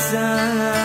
sun.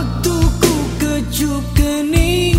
waktuku kecup kening